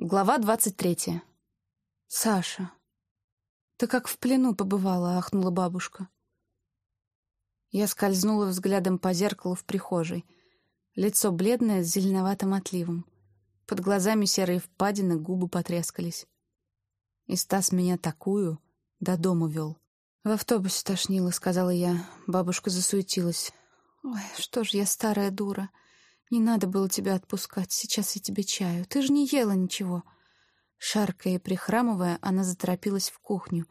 Глава двадцать третья. «Саша, ты как в плену побывала», — ахнула бабушка. Я скользнула взглядом по зеркалу в прихожей. Лицо бледное, с зеленоватым отливом. Под глазами серые впадины, губы потрескались. И Стас меня такую до дома вел. «В автобусе тошнило», — сказала я. Бабушка засуетилась. «Ой, что ж я старая дура. Не надо было тебя отпускать. Сейчас я тебе чаю. Ты же не ела ничего». Шаркая и прихрамывая, она заторопилась в кухню.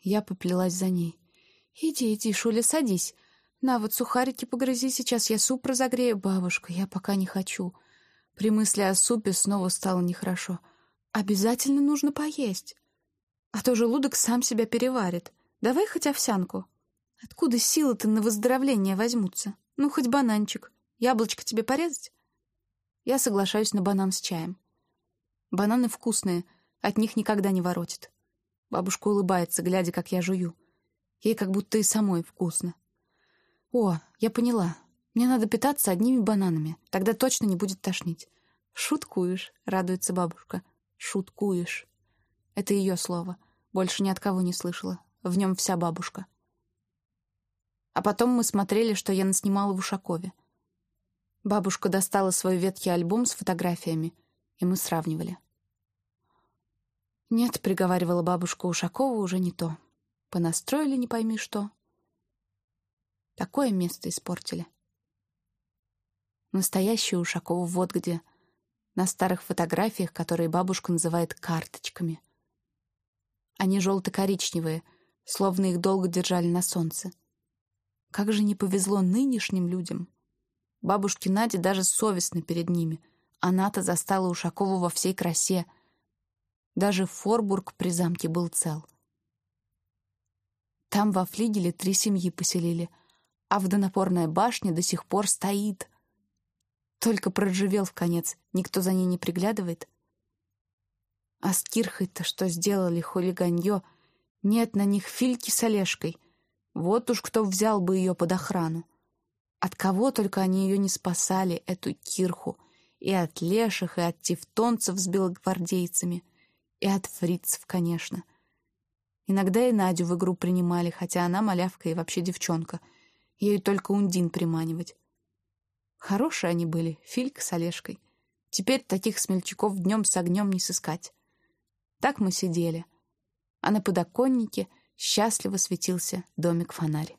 Я поплелась за ней. «Иди, иди, Шуля, садись. На, вот сухарики погрызи, сейчас я суп разогрею. Бабушка, я пока не хочу». При мысли о супе снова стало нехорошо. «Обязательно нужно поесть. А то желудок сам себя переварит. Давай хоть овсянку. Откуда силы-то на выздоровление возьмутся? Ну, хоть бананчик. Яблочко тебе порезать? Я соглашаюсь на банан с чаем. Бананы вкусные, от них никогда не воротит. Бабушка улыбается, глядя, как я жую. Ей как будто и самой вкусно. О, я поняла. Мне надо питаться одними бананами. Тогда точно не будет тошнить. Шуткуешь, радуется бабушка. Шуткуешь. Это ее слово. Больше ни от кого не слышала. В нем вся бабушка. А потом мы смотрели, что я наснимала в Ушакове. Бабушка достала свой ветхий альбом с фотографиями, и мы сравнивали. «Нет», — приговаривала бабушка Ушакова, — «уже не то. Понастроили не пойми что. Такое место испортили». Настоящий Ушакова вот где, на старых фотографиях, которые бабушка называет карточками. Они желто-коричневые, словно их долго держали на солнце. Как же не повезло нынешним людям. Бабушке Наде даже совестно перед ними. Она-то застала Ушакова во всей красе. Даже Форбург при замке был цел. Там во флигеле три семьи поселили, а водонапорная башня до сих пор стоит. Только проживел в конец, никто за ней не приглядывает. А с Кирхой-то что сделали хулиганье — нет на них Фильки с Олежкой. Вот уж кто взял бы ее под охрану. От кого только они ее не спасали, эту кирху. И от леших, и от тевтонцев с белогвардейцами. И от фрицев, конечно. Иногда и Надю в игру принимали, хотя она малявка и вообще девчонка. Ею только Ундин приманивать. Хорошие они были, Филька с Олежкой. Теперь таких смельчаков днем с огнем не сыскать. Так мы сидели — а на подоконнике счастливо светился домик-фонарь.